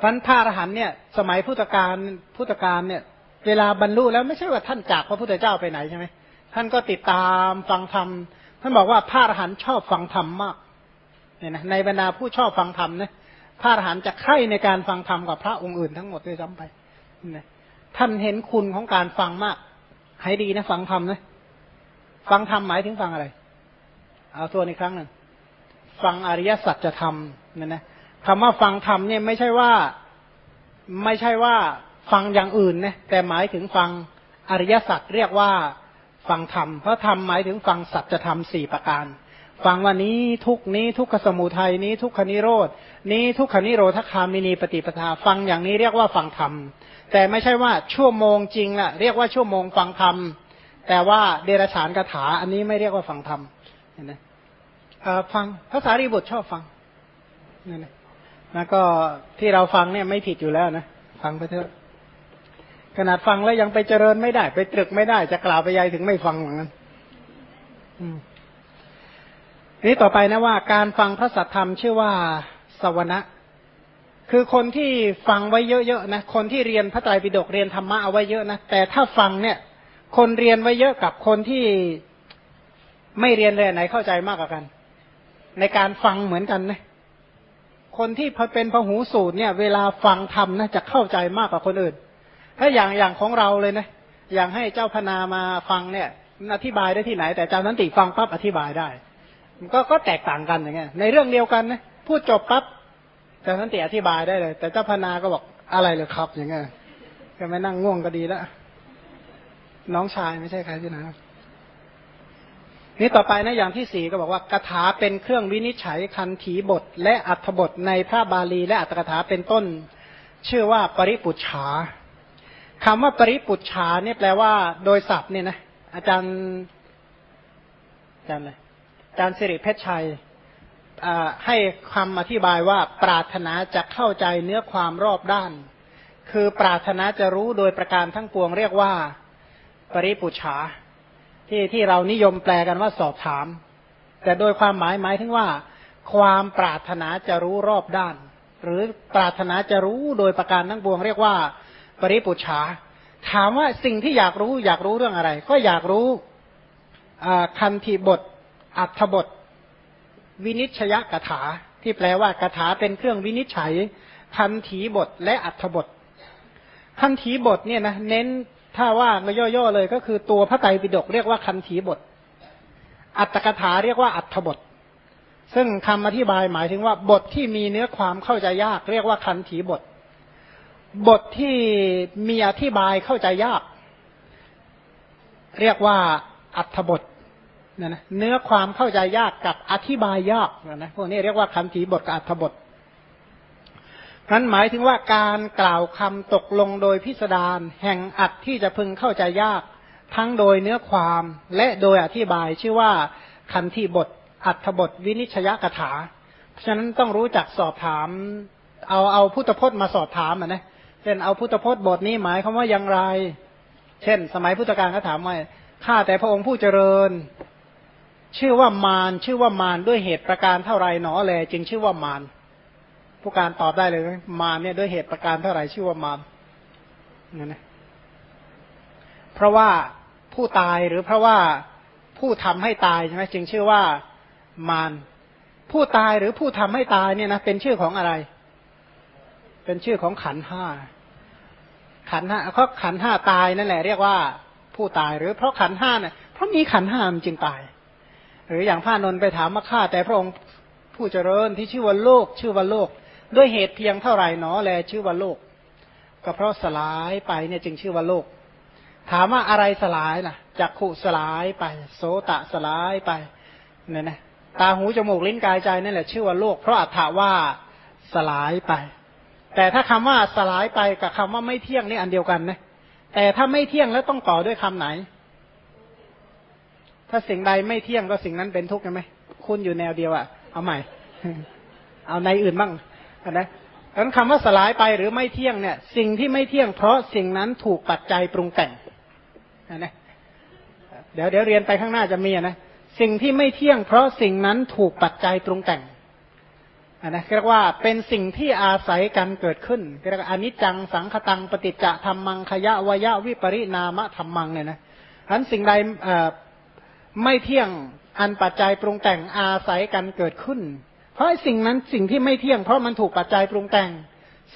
พันพระอรหันเนี่ย สมัยพุทธกาลพุทธกาลเนี่ย เวลาบรรลุแล้วไม่ใช่ว่าท่านจากพระพุทธเจ้าไปไหนใช่ไหมท่านก็ติดตามฟังธรรมท่านบอกว่าพระอรหันชอบฟังธรรมมากเนี่ยนะในบรรดาผู้ชอบฟังธรรมเนี่ยพระอรหันจะใคร่ในการฟังธรรมกว่าพระองค์อื่นทั้งหมดด้วยซ้ำไปนะท่านเห็นคุณของการฟังมากให้ดีนะฟังธรรมนะฟังธรรมหมายถึงฟังอะไร เอาตัวอีกครั้งหนึ่งฟังอริยสัจจะทำเนี่ยนะ คำว่าฟังธรรมเนี่ยไม่ใช่ว่าไม่ใช่ว่าฟังอย่างอื่นนะแต่หมายถึงฟังอริยสัจเรียกว่าฟังธรรมเพราะธรรมหมายถึงฟังสัจธรรมสี่ประการ ฟังวันนี้ทุกนี้ทุกขสมุทัยนี้ทุกขนิโรดนี้ทุกขนิโรธคามินีปฏิปทา ฟังอย่างนี้เรียกว่าฟังธรรม แต่ไม่ใช่ว่าชั่วโมงจริงอะเรียกว่าชั่วโมงฟังธรรม แต่ว่าเดรฉานคาถา อันนี้ไม่เรียกว่าฟังธรรมเห็นไหมฟังภาษารีบุตรชอบฟังนี่นะ แล้วก็ที่เราฟังเนี่ยไม่ผิดอยู่แล้วนะฟังไปเถอะ ขนาดฟังแล้วยังไปเจริญไม่ได้ ไปตรึกไม่ได้ จะกล่าวไปยายถึงไม่ฟังเหมือนกันนี้ต่อไปนะว่า การฟังพระสัทธรรมชื่อว่าสวนะคือคนที่ฟังไว้เยอะๆนะคนที่เรียนพระไตรปิฎกเรียนธรรมะเอาไว้เยอะนะแต่ถ้าฟังเนี่ย คนเรียนไว้เยอะกับคนที่ไม่เรียนเลยไหนเข้าใจมากกว่ากัน ในการฟังเหมือนกันนะ คนที่เป็นพหูสูตรเนี่ย เวลาฟังธรรมนะจะเข้าใจมากกว่าคนอื่น ถ้าอย่างอย่างของเราเลยนะอย่างให้เจ้าพนามาฟังเนี่ยอธิบายได้ที่ไหน แต่เจ้านันติฟังปั๊บอธิบายได้มันก็ก็แตกต่างกันอย่างเงี้ยในเรื่องเดียวกันนะพูดจบปั๊บเจ้านันติอธิบายได้เลย แต่เจ้าพนาก็บอกอะไรเลยครับอย่างเงี้ยก็ไม่นั่งง่วงก็ดีแล้วน้องชายไม่ใช่ใครที่ไหน นี่ต่อไปนะอย่างที่สี่ก็บอกว่ากถาเป็นเครื่องวินิจฉัยคันถีบท และอัธบทในพระบาลีและอัตถกถาเป็นต้น ชื่อว่าปริปุจฉาคำว่าปริปุจฉาเนี่ยแปลว่า โดยศัพท์เนี่ยนะอาจารย์อาจารย์เลยอาจารย์สิริเพชรชัยให้คำอธิบายว่าปรารถนาจะเข้าใจเนื้อความรอบด้าน คือปรารถนาจะรู้โดยประการทั้งปวงเรียกว่า ปริปุจฉา ที่ที่เรานิยมแปลกันว่าสอบถาม แต่โดยความหมายหมายถึงว่า ความปรารถนาจะรู้รอบด้าน หรือปรารถนาจะรู้โดยประการทั้งปวง เรียกว่า ปริปุชาถามว่าสิ่งที่อยากรู้อยากรู้เรื่องอะไร ก็อยากรู้คันธีบท อัธบท วินิชยกถา ที่แปลว่ากถาเป็นเครื่องวินิจฉัยคันถีบทและอัธบทคันถีบทเนี่ยนะเน้น ถ้าว่าย่อๆเลยก็คือตัวพระไตรปิฎกเรียกว่าคันถีบท อัตถกถาเรียกว่าอัธบท ซึ่งคำอธิบายหมายถึงว่าบทที่มีเนื้อความเข้าใจยาก เรียกว่าคันถีบท บทที่มีอธิบายเข้าใจยาก เรียกว่าอัธบทนะนะเนื้อความเข้าใจยากกับอธิบายยากนะพวกนี้เรียกว่าคำถีบทกับอัธบท นั้นหมายถึงว่าการกล่าวคำตกลงโดยพิสดารแห่งอัดที่จะพึงเข้าใจยาก ทั้งโดยเนื้อความและโดยอธิบายชื่อว่าคันธีบท อัธบทวินิชยกถา เพราะฉะนั้นต้องรู้จักสอบถาม เอาเอาพุทธพจน์มาสอบถามอะนะช่นเอาพุทธพจน์บทนี้หมายคำว่าอย่างไร เช่น สมัยพุทธกาลเขาถามว่าข้าแต่พระองค์ผู้เจริญ ชื่อว่ามารชื่อว่ามารด้วยเหตุประการเท่าไรหนอแล จึงชื่อว่ามาร ผู้การตอบได้เลยมารเนี่ยด้วยเหตุประการเท่าไหร่ชื่อว่ามารนั่นนะเพราะว่าผู้ตายหรือเพราะว่าผู้ทำให้ตายใช่ไหมจึงชื่อว่ามารผู้ตายหรือผู้ทำให้ตายเนี่ยนะเป็นชื่อของอะไร เป็นชื่อของขันห้าขันห้าเพราะขันห้าตายนั่นแหละเรียกว่าผู้ตายหรือเพราะขันห้าเนี่ยเพราะมีขันห้ามันจึงตาย หรืออย่างพระนนไปถามมาข้าแต่พระองค์ผู้เจริญที่ชื่อว่าโลก ชื่อว่าโลก ด้วยเหตุเพียงเท่าไหร่หนอแลชื่อว่าโลก ก็เพราะสลายไปเนี่ยจึงชื่อว่าโลก ถามว่าอะไรสลายล่ะจักขุสลายไป โสตะสลายไปเนี่ยนะตาหูจมูกลิ้นกายใจนั่นแหละชื่อว่าโลก เพราะอัฏฐาว่าสลายไป แต่ถ้าคำว่าสลายไปกับคำว่าไม่เที่ยงนี่อันเดียวกันนะแต่ถ้าไม่เที่ยงแล้วต้องต่อด้วยคำไหน ถ้าสิ่งใดไม่เที่ยงก็สิ่งนั้นเป็นทุกข์ใช่ไหมคุณอยู่แนวเดียวอะเอาใหม่ เอาในอื่นบ้าง นะดังนั้นคำว่าสลายไปหรือไม่เที่ยงเนี่ย สิ่งที่ไม่เที่ยงเพราะสิ่งนั้นถูกปัจจัยปรุงแต่งนะเดี๋ยวเดี๋ยวเรียนไปข้างหน้าจะมีนะสิ่งที่ไม่เที่ยงเพราะสิ่งนั้นถูกปัจจัยปรุงแต่งอันนะเรียกว่าเป็นสิ่งที่อาศัยกันเกิดขึ้นเรียกว่าอนิจจังสังคตังปฏิจจธรรมังขยะวยะวิปริณามะธรรมังเนี่ยนะอันสิ่งใดไม่เที่ยงอันปัจจัยปรุงแต่งอาศัยกันเกิดขึ้น เพราะสิ่งนั้นสิ่งที่ไม่เที่ยงเพราะมันถูกปัจจัยปรุงแต่ง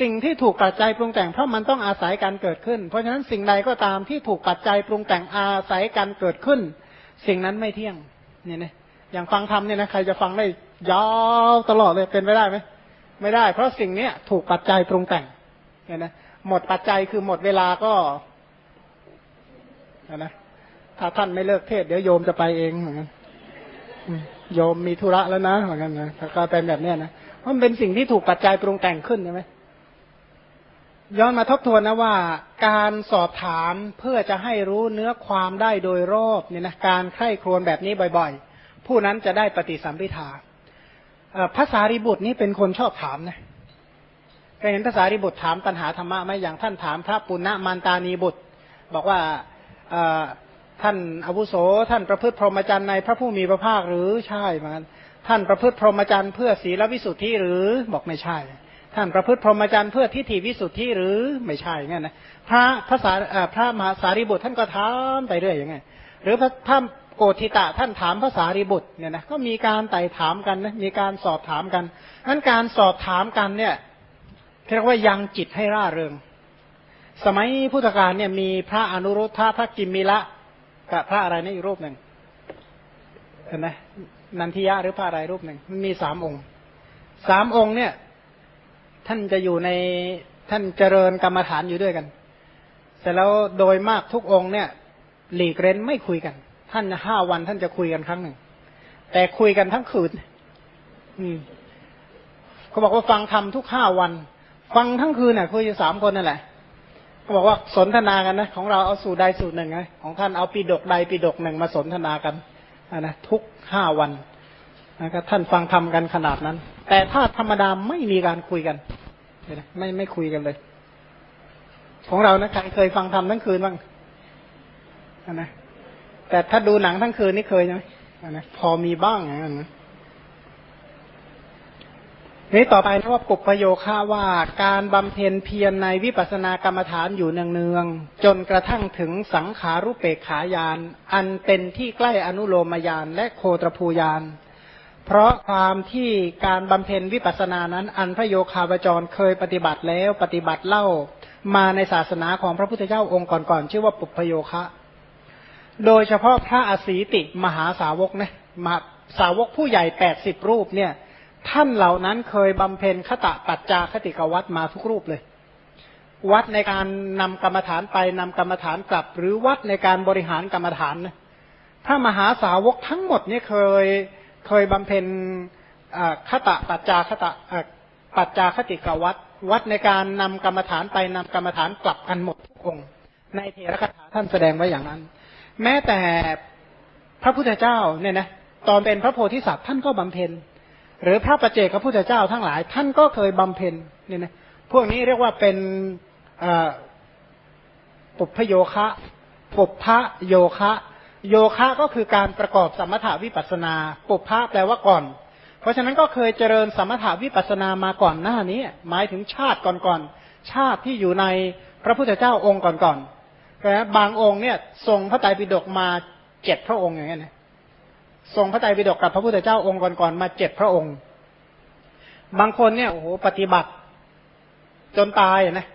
สิ่งที่ถูกปัจจัยปรุงแต่งเพราะมันต้องอาศัยการเกิดขึ้น เพราะฉะนั้นสิ่งใดก็ตามที่ถูกปัจจัยปรุงแต่งอาศัยการเกิดขึ้น สิ่งนั้นไม่เที่ยงเนี่ยนะอย่างฟังธรรมเนี่ยนะใครจะฟังได้ยาวตลอดเลยเป็นไปได้ไหมไม่ได้ เพราะสิ่งเนี้ยถูกปัจจัยปรุงแต่งเนี่ยนะหมดปัจจัยคือหมดเวลาก็นะถ้าท่านไม่เลิกเทศเดี๋ยวโยมจะไปเองเหมือนกัน โยมมีธุระแล้วนะเหมือนกันนะก็เป็นแบบเนี้ยนะเพราะมันเป็นสิ่งที่ถูกปัจจัยปรุงแต่งขึ้นใช่ไหมย้อนมาทบทวนนะว่า การสอบถามเพื่อจะให้รู้เนื้อความได้โดยรอบเนี่ยนะการไข้ครวนแบบนี้บ่อยๆ ผู้นั้นจะได้ปฏิสัมพิทาภาษาริบุตรนี่เป็นคนชอบถามนะเคยเห็นภาษาริบุตรถามปัญหาธรรมะไหมอย่างท่านถามพระปุณณมันตานีบุตร บอกว่า ท่านอาวุโสท่านประพฤติพรหมจรรย์ในพระผู้มีพระภาคหรือใช่เหมือนกันท่านประพฤติพรหมจรรย์เพื่อศีลวิสุทธิหรือบอกไม่ใช่ ท่านประพฤติพรหมจรรย์เพื่อทิฏฐิวิสุทธิหรือไม่ใช่เงี้ยนะพระภาษาพระมหาสารีบุตรท่านก็ถามไปเรื่อยอย่างเงี้ยหรือพระท่านโกธิตะท่านถามภาษารีบุตรเนี่ยนะก็มีการไต่ถามกันนะมีการสอบถามกันนั้นการสอบถามกันเนี่ยเรียกว่ายังจิตให้ร่าเริง สมัยพุทธกาลเนี่ยมีพระอนุรุทธะพระกิมมิละ กับพระอะไรนี่อีกรูปหนึ่งเห็นไหมนันทิยะหรือพระอะไรรูปหนึ่งมันมีสามองค์สามองค์เนี่ย ท่านจะอยู่ในท่านเจริญกรรมฐานอยู่ด้วยกัน เสร็จแล้วโดยมากทุกองค์เนี่ย หลีกเร้นไม่คุยกัน ท่านห้าวันท่านจะคุยกันครั้งหนึ่ง แต่คุยกันทั้งคืน อืมเขาบอกว่าฟังธรรมทุกห้าวัน ฟังทั้งคืนน่ะคุยอยู่สามคนนั่นแหละ ขาบอกว่าสนทนากันนะของเราเอาสูตรใดสูตรหนึ่งไงของท่านเอาปีดกใดปีดกหนึ่งมาสนทนากันนะทุกห้าวันนะครับท่านฟังทำกันขนาดนั้น แต่ถ้าธรรมดาไม่มีการคุยกันไม่ไม่คุยกันเลย ของเรานะใครเคยฟังทำทั้งคืนบ้างนะแต่ถ้าดูหนังทั้งคืนนี่เคยไหมนะพอมีบ้างอย่างนั้นนะ นี้ต่อไปนะว่าปุปโยคะว่าการบำเพ็ญเพียรในวิปัสสนากรรมฐานอยู่เนืองๆจนกระทั่งถึงสังขารุเปกขายาน อันเป็นที่ใกล้อนุโลมยานและโคตรภูยาน เพราะความที่การบำเพ็ญวิปัสสนานั้น อันพระโยคาวจรเคยปฏิบัติแล้วปฏิบัติเล่ามาในศาสนาของพระพุทธเจ้าองค์ก่อนๆชื่อว่าปุพโยคะ โดยเฉพาะพระอสีติมหาสาวกนะสาวกผู้ใหญ่แปดสิบรูปเนี่ย ท่านเหล่านั้นเคยบำเพ็ญขตะปัจจาคติกวัดมาทุกรูปเลย วัดในการนำกรรมฐานไปนำกรรมฐานกลับ หรือวัดในการบริหารกรรมฐานนะพระมหาสาวกทั้งหมดนี่เคยเคยบำเพ็ญขตะปัจจาคตะปัจจาคติกวัดวัดในการนำกรรมฐานไปนำกรรมฐานกลับกันหมดทุกองในเทระคาถาท่านแสดงไว้อย่างนั้น แม้แต่พระพุทธเจ้าเนี่ยนะตอนเป็นพระโพธิสัตว์ท่านก็บำเพ็ญ หรือพระประเจกพระพุทธเจ้าทั้งหลาย ท่านก็เคยบำเพ็ญเนี่ยนะพวกนี้เรียกว่าเป็นปุพโยคะปุพะโยคะ โยคะก็คือการประกอบสมถาวิปัสนา ปุพะแปลว่าก่อน เพราะฉะนั้นก็เคยเจริญสมถาวิปัสนามาก่อนหน้านี้ หมายถึงชาติก่อนๆชาติที่อยู่ในพระพุทธเจ้าองค์ก่อนๆแต่บางองค์เนี่ยทรงพระไตรปิฎกมาเจ็ดพระองค์อย่างเงี้ยนะ ทรงพระไตรปิฎกกับพระพุทธเจ้าองค์ก่อนๆมาเจ็ดพระองค์ บางคนเนี่ยโอ้โหปฏิบัติ จนตายนะ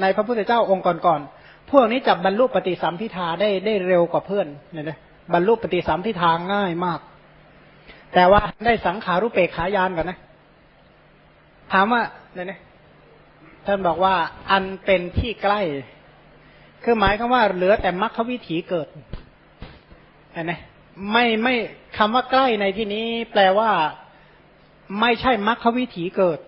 ในพระพุทธเจ้าองค์ก่อนๆพวกนี้จับบรรลุปฏิสัมพิทาได้ได้เร็วกว่าเพื่อนเนี่ยนะบรรลุปฏิสัมพิทาง่ายมาก แต่ว่าได้สังขารุเปกขายานก่อนนะถามว่าเนี่ยนะท่านบอกว่าอันเป็นที่ใกล้ คือหมายคำว่าเหลือแต่มรรควิถีเกิดเห็นไหม ไม่ไม่คำว่าใกล้ในที่นี้ แปลว่า ไม่ใช่มรรควิถีเกิด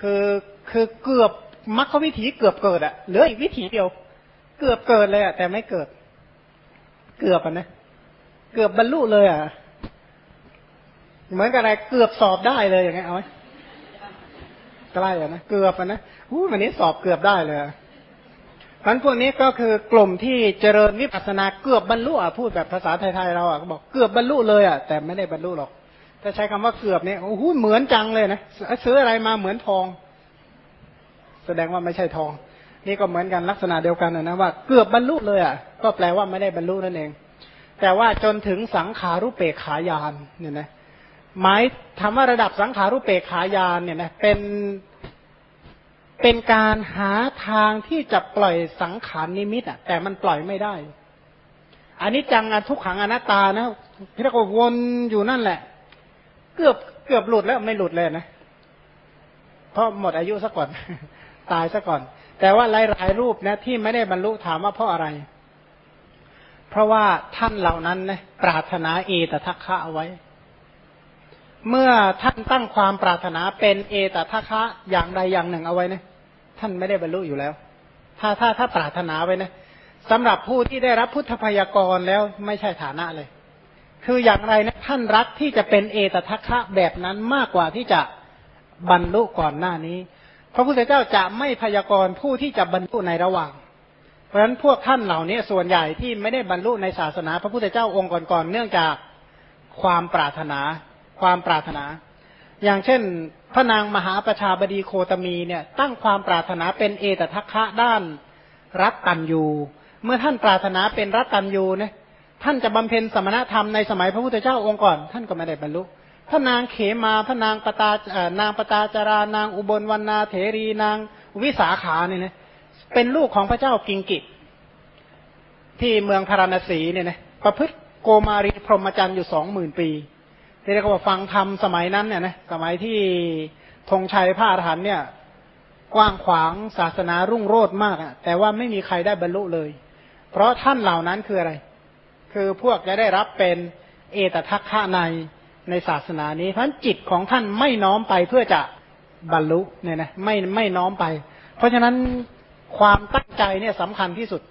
คือคือเกือบมรรควิถีเกือบเกิดอะเหลืออีกวิถีเดียว เกือบเกิดเลยอะแต่ไม่เกิด เกือบอะนะเกือบบรรลุเลยอะเหมือนกับอะไรเกือบสอบได้เลยอย่างเงี้ยเอาไหมใกล้อะนะเกือบอะนะอู้วันนี้สอบเกือบได้เลย มันพวกนี้ก็คือกลุ่มที่เจริญวิปัสสนาเกือบบรรลุอะพูดแบบภาษาไทยๆเราอะบอกเกือบบรรลุเลยอะแต่ไม่ได้บรรลุหรอก ถ้าใช้คำว่าเกือบเนี่ยโอ้โหเหมือนจังเลยนะซื้ออะไรมาเหมือนทอง แสดงว่าไม่ใช่ทอง นี่ก็เหมือนกันลักษณะเดียวกันนะว่าเกือบบรรลุเลยอะก็แปลว่าไม่ได้บรรลุนั่นเอง แต่ว่าจนถึงสังขารุเปกขายานเนี่ยนะหมายทำว่าระดับสังขารุเปกขายานเนี่ยนะเป็น เป็นการหาทางที่จะปล่อยสังขารนิมิตอะ แต่มันปล่อยไม่ได้ อันนี้จังทุกขังอนัตตานะที่เราวนอยู่นั่นแหละ เกือบเกือบหลุดแล้วไม่หลุดเลยนะเพราะหมดอายุซะก่อน ตายซะก่อน แต่ว่าหลายๆรูปนะที่ไม่ได้บรรลุถามว่าเพราะอะไร เพราะว่าท่านเหล่านั้นนะปรารถนาเอตทัคคะเอาไว้ เมื่อท่านตั้งความปรารถนาเป็นเอตทัคคะอย่างใดอย่างหนึ่งเอาไว้นะท่านไม่ได้บรรลุอยู่แล้ว ถ้าถ้าถ้าปรารถนาไว้นะสำหรับผู้ที่ได้รับพุทธพยากรแล้วไม่ใช่ฐานะเลย คืออย่างไรนะท่านรักที่จะเป็นเอตทัคคะแบบนั้นมากกว่าที่จะบรรลุก่อนหน้านี้ พระพุทธเจ้าจะไม่พยากรณ์ผู้ที่จะบรรลุในระหว่าง เพราะฉะนั้นพวกท่านเหล่านี้ส่วนใหญ่ที่ไม่ได้บรรลุในศาสนา พระพุทธเจ้าองค์ก่อนๆเนื่องจากความปรารถนา ความปรารถนา อย่างเช่น พระนางมหาประชาบดีโคตมีเนี่ย ตั้งความปรารถนาเป็นเอตทัคคะด้านรัตตัญยูเมื่อท่านปรารถนาเป็นรัตตัญยูเนี่ยท่านจะบำเพ็ญสมณธรรมในสมัยพระพุทธเจ้าองค์ก่อน ท่านก็ไม่ได้บรรลุพระนางเขมาพระนางปตานางปตาจารานางอุบลวรรณาเถรีนางวิสาขาเนี่ยนะเป็นลูกของพระเจ้ากิงกิที่เมืองพาราณสีเนี่ยนะประพฤติโกมารีพรหมจรรย์อยู่สองหมื่นปี ที่เรียกว่าฟังธรรมสมัยนั้นเนี่ยนะสมัยที่ธงชัยพระอรหันเนี่ย กว้างขวางศาสนารุ่งโรจน์มากอะแต่ว่าไม่มีใครได้บรรลุเลย เพราะท่านเหล่านั้นคืออะไร คือพวกจะได้รับเป็นเอตทัคคะในในศาสนานี้เพราะจิตของท่านไม่น้อมไปเพื่อจะบรรลุเนี่ยนะไม่ไม่น้อมไป เพราะฉะนั้นความตั้งใจเนี่ยสำคัญที่สุด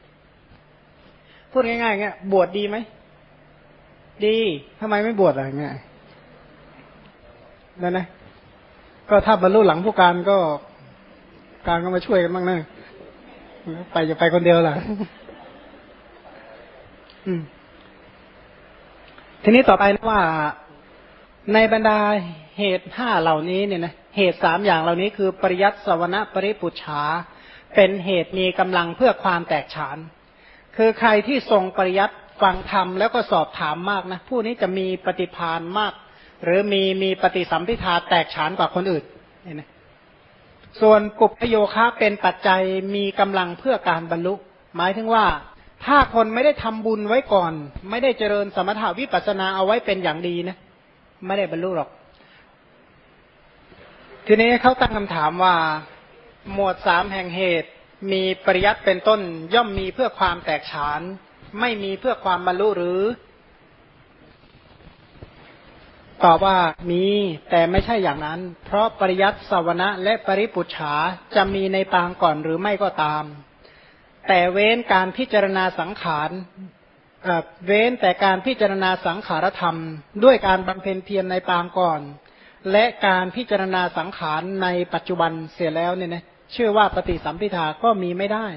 พูดง่ายๆเงี้ยบวชดีไหม ดีทำไมไม่บวชอะไรเงี้ย นั่นนะก็ถ้าบรรลุหลังผู้การก็การก็มาช่วยกันบ้างนะไปจะไปคนเดียวล่ะทีนี้ต่อไปนะว่าในบรรดาเหตุห้าเหล่านี้เนี่ยนะเหตุสามอย่างเหล่านี้คือ ปริยัติสวนะปริปุชาเป็นเหตุมีกำลังเพื่อความแตกฉาน คือใครที่ทรงปริยัติฟังธรรมแล้วก็สอบถามมากนะผู้นี้จะมีปฏิพานมาก หรือมีมีปฏิสัมพิทาแตกฉานกว่าคนอื่นเห็นไหมส่วนปุพโยคะเป็นปัจจัยมีกำลังเพื่อการบรรลุ หมายถึงว่า ถ้าคนไม่ได้ทำบุญไว้ก่อน ไม่ได้เจริญสมถาวิปัสนาเอาไว้เป็นอย่างดีนะ ไม่ได้บรรลุหรอก ทีนี้เขาตั้งคำถามว่า หมวดสามแห่งเหตุมีปริยัติเป็นต้นย่อมมีเพื่อความแตกฉาน ไม่มีเพื่อความบรรลุหรือ ตอบว่ามีแต่ไม่ใช่อย่างนั้น เพราะปริยัติสวนะและปริปุจฉาจะมีในปางก่อนหรือไม่ก็ตาม แต่เว้นการพิจารณาสังขารเว้นแต่การพิจารณาสังขารธรรม ด้วยการบำเพ็ญเพียรในปางก่อน และการพิจารณาสังขารในปัจจุบันเสียแล้วเนี่ยนะชื่อว่าปฏิสัมพิทาก็มีไม่ได้